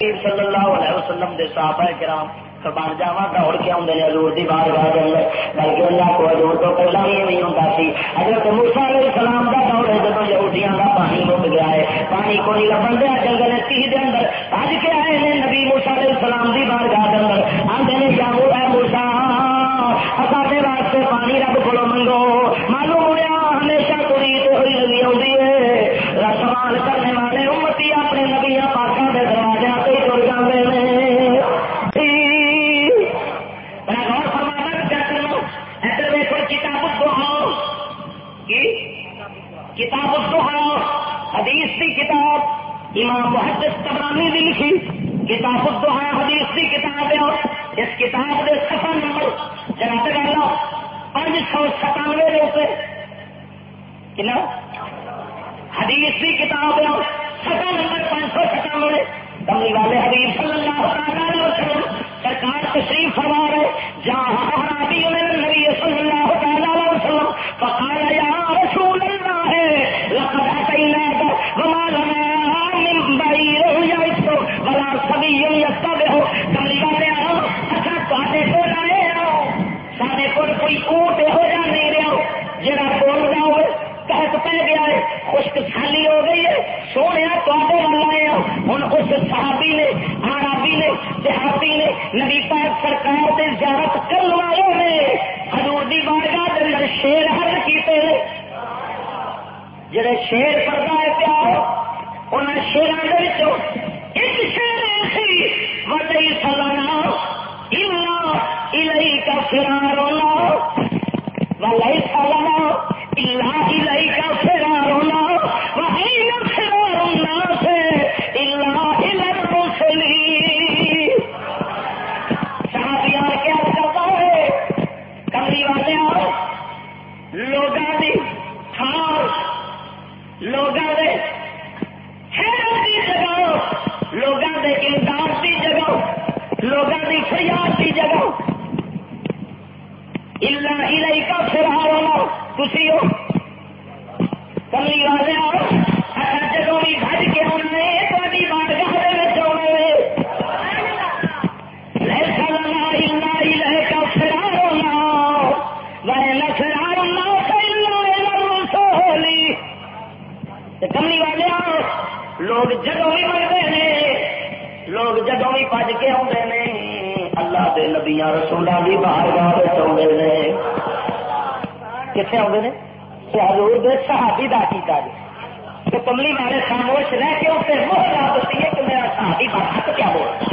صلی اللہ علیہ وسلم دے صحابہ کرام قربان جاوا دوڑ کے آدھے نے حضور دی بار بار دے بلکہ اللہ کو حضور تو پہلا ہی نہیں ہوتا سی۔ حضرت موسا علیہ السلام کا دور ہے جب یہودیاں کا پانی مک گیا ہے۔ پانی کو نہیں لبن دیا، جنگل تی دے اندر اج کے آئے ہیں نبی موسا علیہ السلام دی بار۔ کتاب الدہا حدیث کی کتاب. امام محدث تبرانی بھی لکھی. کتاب الدہا حدیث کی کتاب ہے اس کتاب کے سفر نمبر جناب گالا پانچ سو ستانوے روپے کنا حدیث کی کتاب ہے سفر نمبر پانچ سو ستانوے. کملی والے حبیب صلی اللہ علیہ وسلم سرکار تشریف فرما رہے جہاں نبی نبی صلی فقال یا رسول اللہ لقد وما لنا من ولا اچھا کول آئے ہو سارے کول کوئی اونٹ ہو جا نہیں رہا جڑا بول رہا ہو پہ گیا ہے، خشک سالی ہو گئی ہے۔ سونے تے آئے ہوں اس صحابی نے آرابی نے، دیہاتی نے، نبی پاک سرکار سے زیارت کرنے والے نے۔ ہزور کی بارگاہ اندر شیر ہر حل کیتے جڑے شیر پڑتا ہے پیا ان شیروں ایک شیر ایسی وڈی سلانا الا کا فرار فرارنا ولی سلانا الا لوگوں کی فریاد کی جگہ. الا الا کا فرار تھی ہو کملی والے آؤ اچھا بھی بج کے آنا ہے تاری بات گاہ کا فرار ہونا وہ فرار ہونا کملی والے لوگ جدو بھی مرتے ہیں لوگ جدو بھی بج کے آتے ہیں، اللہ کے نبیا رسولہ بھی باہر گاہ آتے ہیں۔ کتنے آتے ہیں؟ حضور دے صحابی کا کیتا جی۔ تو کملی والے خاموش رہ کے اسے موہ لا دیتی ہے کہ میرا صحابی بات